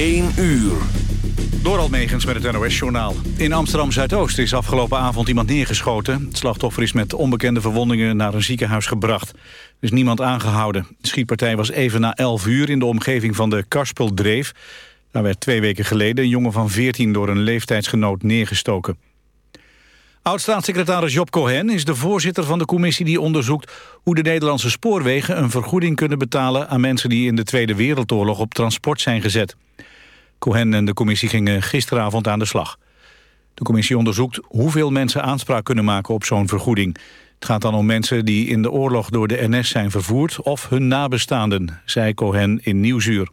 1 uur. Door Almegens met het NOS-journaal. In Amsterdam-Zuidoost is afgelopen avond iemand neergeschoten. Het slachtoffer is met onbekende verwondingen naar een ziekenhuis gebracht. Er is niemand aangehouden. De schietpartij was even na 11 uur in de omgeving van de Karspeldreef. Daar werd twee weken geleden een jongen van 14 door een leeftijdsgenoot neergestoken. Oud-staatssecretaris Job Cohen is de voorzitter van de commissie die onderzoekt hoe de Nederlandse spoorwegen een vergoeding kunnen betalen aan mensen die in de Tweede Wereldoorlog op transport zijn gezet. Cohen en de commissie gingen gisteravond aan de slag. De commissie onderzoekt hoeveel mensen aanspraak kunnen maken op zo'n vergoeding. Het gaat dan om mensen die in de oorlog door de NS zijn vervoerd of hun nabestaanden, zei Cohen in Nieuwsuur.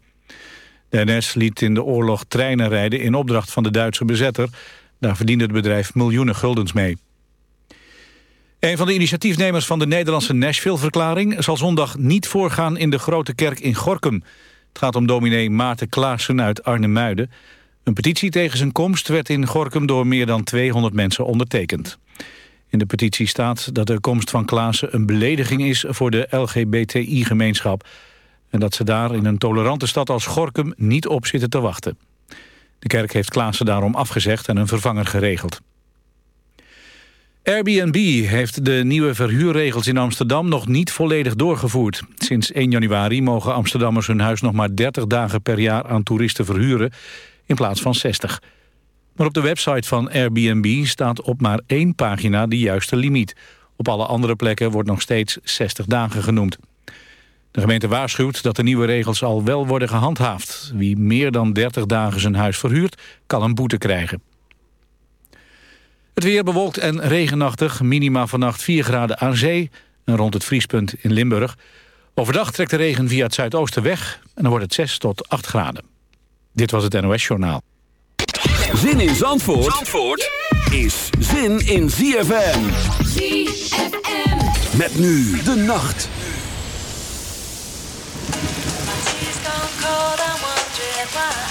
De NS liet in de oorlog treinen rijden in opdracht van de Duitse bezetter. Daar verdiende het bedrijf miljoenen guldens mee. Een van de initiatiefnemers van de Nederlandse Nashville-verklaring... zal zondag niet voorgaan in de Grote Kerk in Gorkum. Het gaat om dominee Maarten Klaassen uit Arnhemuiden. Een petitie tegen zijn komst werd in Gorkum door meer dan 200 mensen ondertekend. In de petitie staat dat de komst van Klaassen een belediging is voor de LGBTI-gemeenschap... en dat ze daar in een tolerante stad als Gorkum niet op zitten te wachten. De kerk heeft Klaassen daarom afgezegd en een vervanger geregeld. Airbnb heeft de nieuwe verhuurregels in Amsterdam nog niet volledig doorgevoerd. Sinds 1 januari mogen Amsterdammers hun huis nog maar 30 dagen per jaar aan toeristen verhuren, in plaats van 60. Maar op de website van Airbnb staat op maar één pagina de juiste limiet. Op alle andere plekken wordt nog steeds 60 dagen genoemd. De gemeente waarschuwt dat de nieuwe regels al wel worden gehandhaafd. Wie meer dan 30 dagen zijn huis verhuurt, kan een boete krijgen. Het weer bewolkt en regenachtig. Minima vannacht 4 graden aan zee en rond het vriespunt in Limburg. Overdag trekt de regen via het zuidoosten weg en dan wordt het 6 tot 8 graden. Dit was het NOS Journaal. Zin in Zandvoort, Zandvoort is zin in ZFM. ZFM. Met nu de nacht. cold,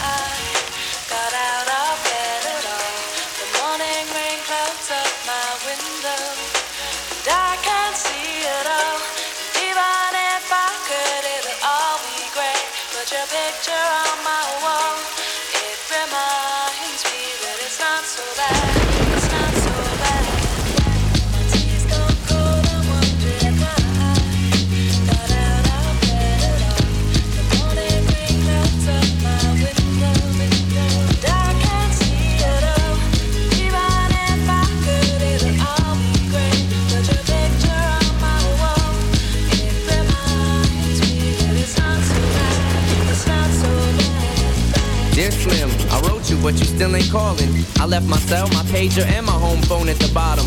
but you still ain't calling. I left my cell, my pager, and my home phone at the bottom.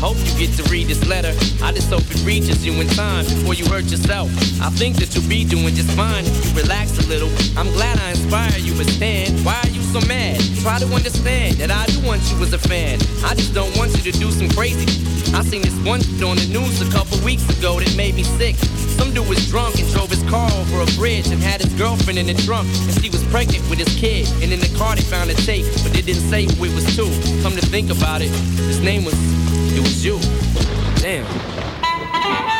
Hope you get to read this letter. I just hope it reaches you in time before you hurt yourself. I think that you'll be doing just fine if you relax a little. I'm glad I inspire you, but Stan, why are you so mad? Try to understand that I do want you as a fan. I just don't want you to do some crazy. I seen this one on the news a couple weeks ago that made me sick. Some dude was drunk and drove his car over a bridge and had his girlfriend in the trunk. And she was pregnant with his kid. And in the car they found a tape, but they didn't say who it was to. Come to think about it, his name was, it was you. Damn.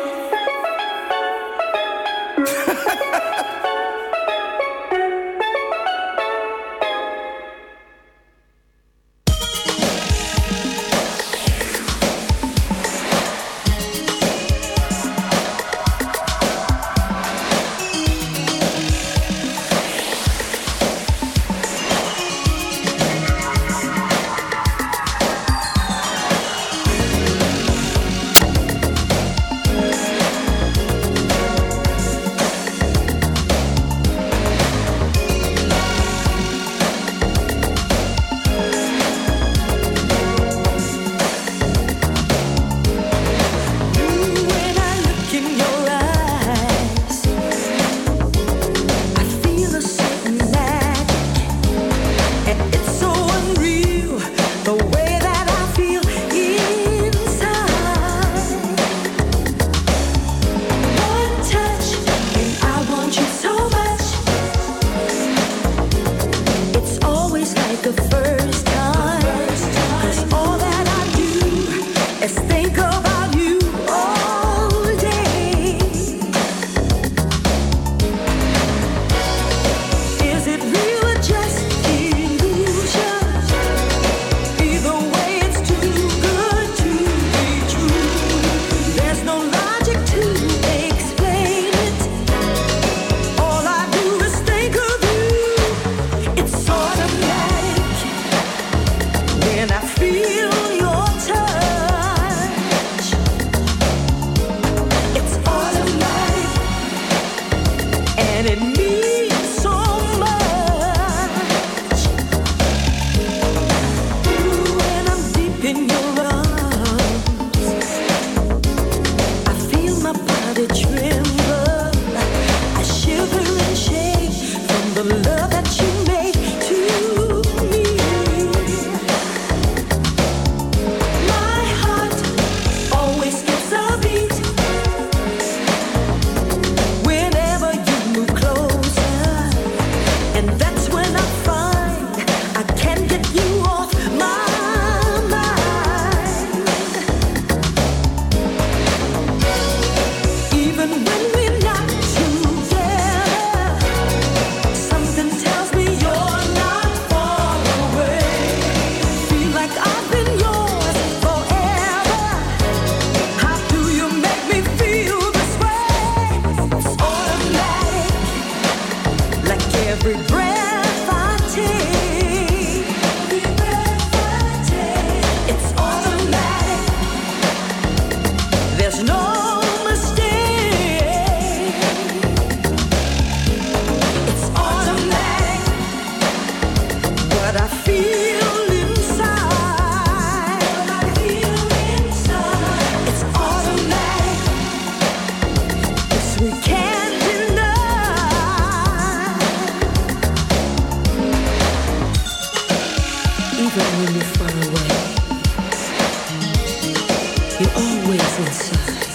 You're always inside.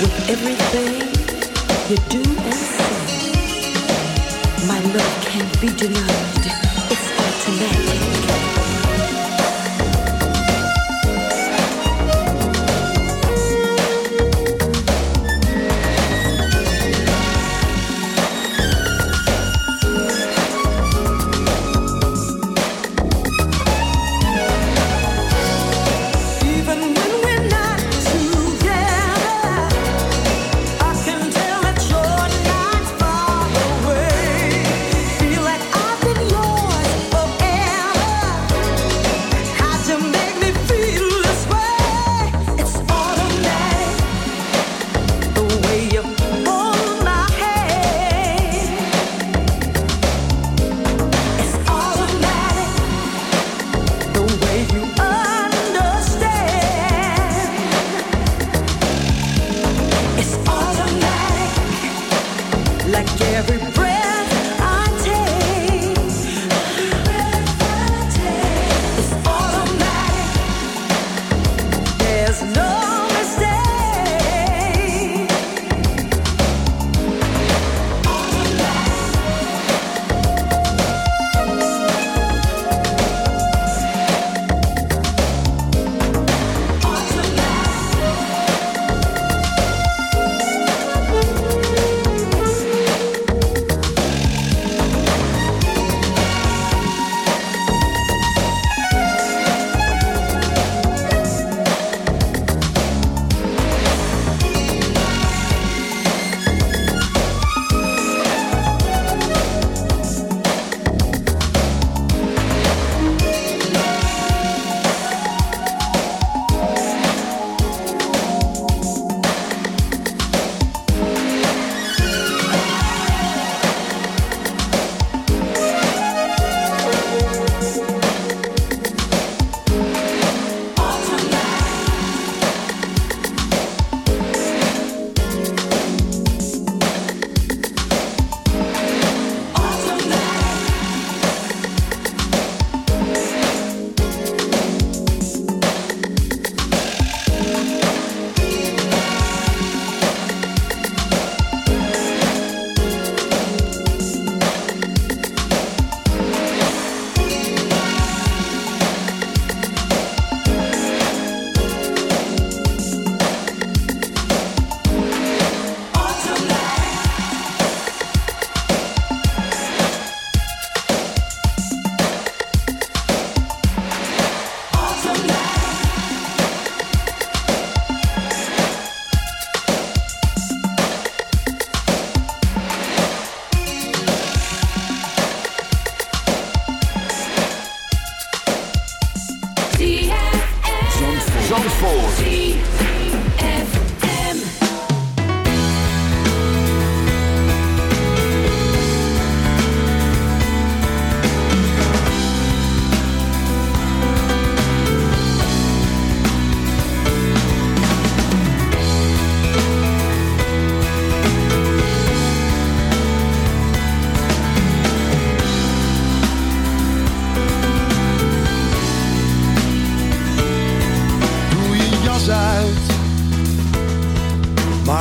With everything you do and say, my love can't be denied. It's automatic.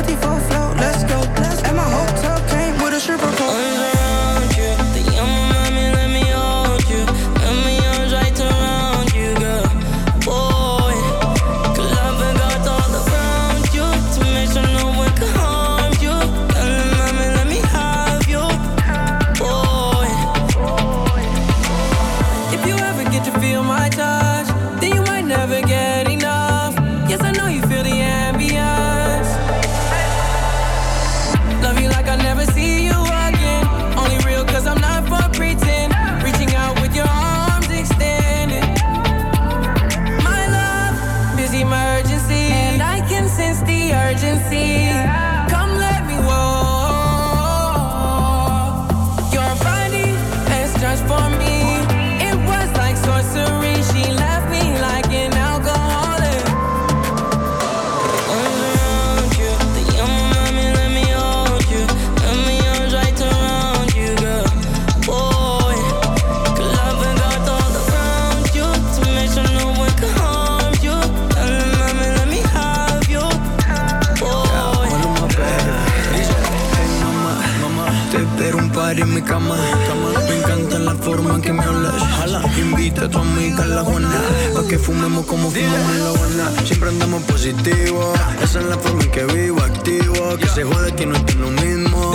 ready for flow, let's go. que tu amiga buena. Pa' que fumemos como fumamos en la buena. Siempre andamos positivo. Esa es la forma en que vivo, activo. Que se jode que no es lo mismo.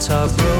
hearts are broken.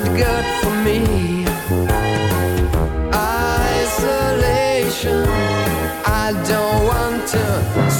Not good for me.